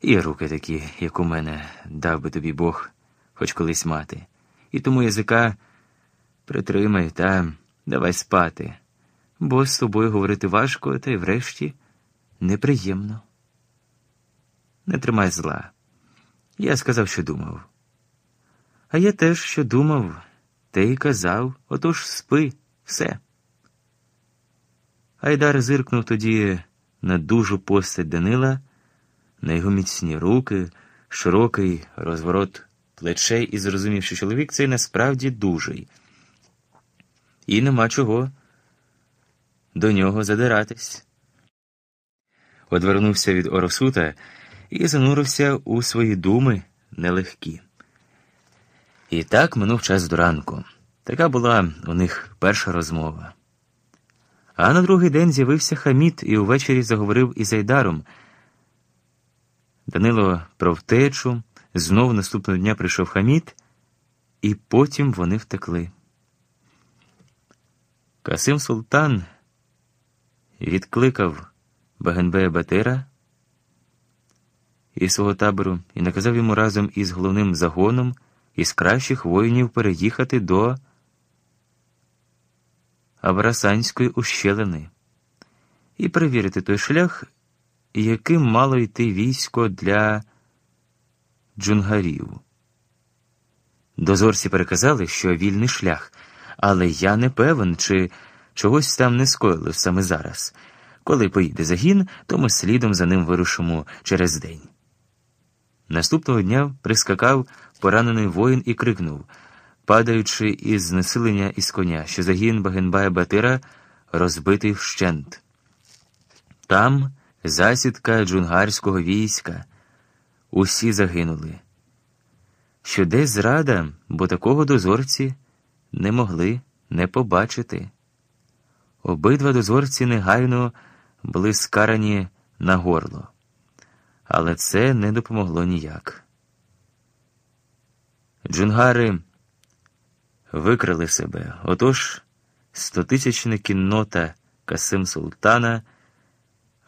І руки такі, як у мене, дав би тобі Бог, хоч колись мати. І тому язика притримай та давай спати, бо з тобою говорити важко, та й врешті неприємно. Не тримай зла. Я сказав, що думав. А я теж, що думав, те й казав, отож спи, все. Айдар зиркнув тоді на дужу постать Данила, на його міцні руки, широкий розворот плечей і зрозумів, що чоловік цей насправді дужий. І нема чого до нього задиратись. Одвернувся від Оросута і занурився у свої думи нелегкі. І так минув час до ранку. Така була у них перша розмова. А на другий день з'явився Хамід і увечері заговорив із Айдаром. Данило про втечу, знов наступного дня прийшов Хамід, і потім вони втекли. Касим Султан відкликав Багенбея Батира із свого табору і наказав йому разом із головним загоном із кращих воїнів переїхати до Абрасанської ущелини і перевірити той шлях, яким мало йти військо для джунгарів. Дозорці переказали, що вільний шлях, але я не певен, чи чогось там не скоїлось саме зараз. Коли поїде загін, то ми слідом за ним вирушимо через день. Наступного дня прискакав поранений воїн і крикнув, падаючи із знесилення із коня, що загін Багенбая Батира розбитий вщент. Там засідка джунгарського війська. Усі загинули. Що десь зрада, бо такого дозорці не могли не побачити. Обидва дозорці негайно були скарані на горло, але це не допомогло ніяк. Джунгари викрили себе, отож стотисячна кіннота Касим Султана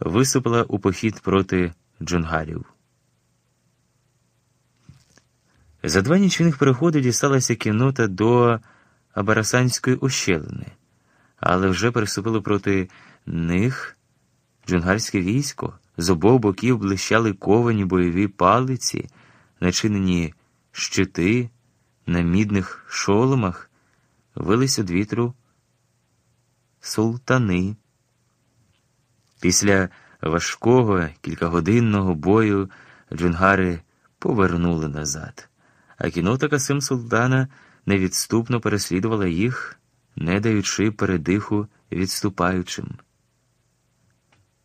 висупила у похід проти джунгарів. За два нічних переходи дісталася кіннота до Абарасанської ущелини, але вже переступило проти них джунгарське військо, з обох боків блищали ковані бойові палиці, начинені щити на мідних шоломах, вились від вітру султани. Після важкого кількагодинного бою джунгари повернули назад, а кінота Касим Султана невідступно переслідувала їх, не даючи передиху відступаючим.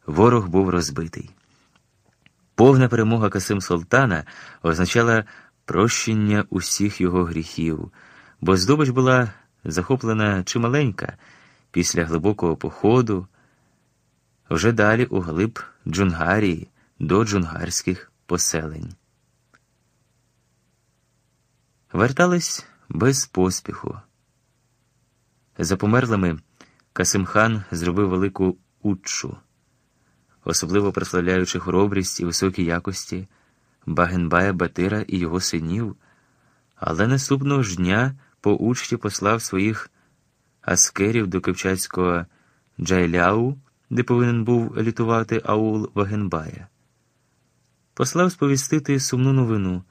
Ворог був розбитий. Повна перемога Касим Султана означала прощення усіх його гріхів, бо здобич була захоплена чималенька після глибокого походу, вже далі у глиб Джунгарії до джунгарських поселень. Вертались без поспіху. За померлими Касимхан зробив велику уччу, особливо прославляючи хоробрість і високі якості. Багенбая Батира і його синів, але наступного ж дня по учті послав своїх аскерів до Кипчацького Джайляу, де повинен був літувати аул Багенбая. Послав сповістити сумну новину,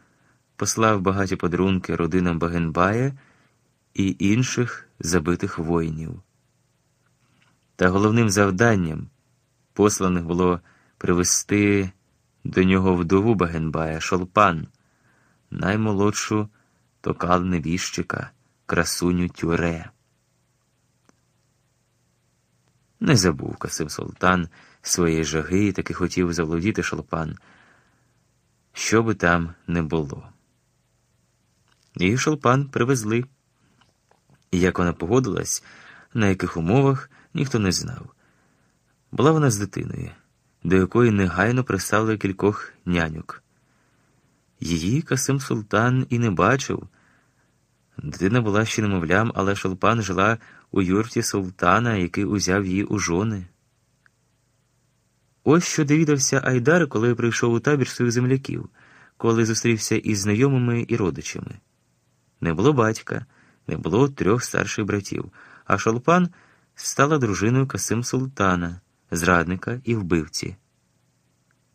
послав багаті подарунки родинам Багенбая і інших забитих воїнів. Та головним завданням посланих було привести до нього вдову Багенбая Шолпан, наймолодшу токал невіщика, красуню тюре. Не забув Касим Султан своєї жаги і таки хотів заволодіти шолпан, що би там не було. І шолпан привезли. І як вона погодилась, на яких умовах ніхто не знав. Була вона з дитиною до якої негайно приставили кількох няньок. Її Касим Султан і не бачив. Дитина була ще немовлям, але Шолпан жила у юрті султана, який узяв її у жони. Ось що довідався Айдар, коли прийшов у табір своїх земляків, коли зустрівся із знайомими і родичами. Не було батька, не було трьох старших братів, а Шолпан стала дружиною Касим Султана, зрадника і вбивці.